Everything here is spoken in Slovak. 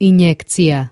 injekcia.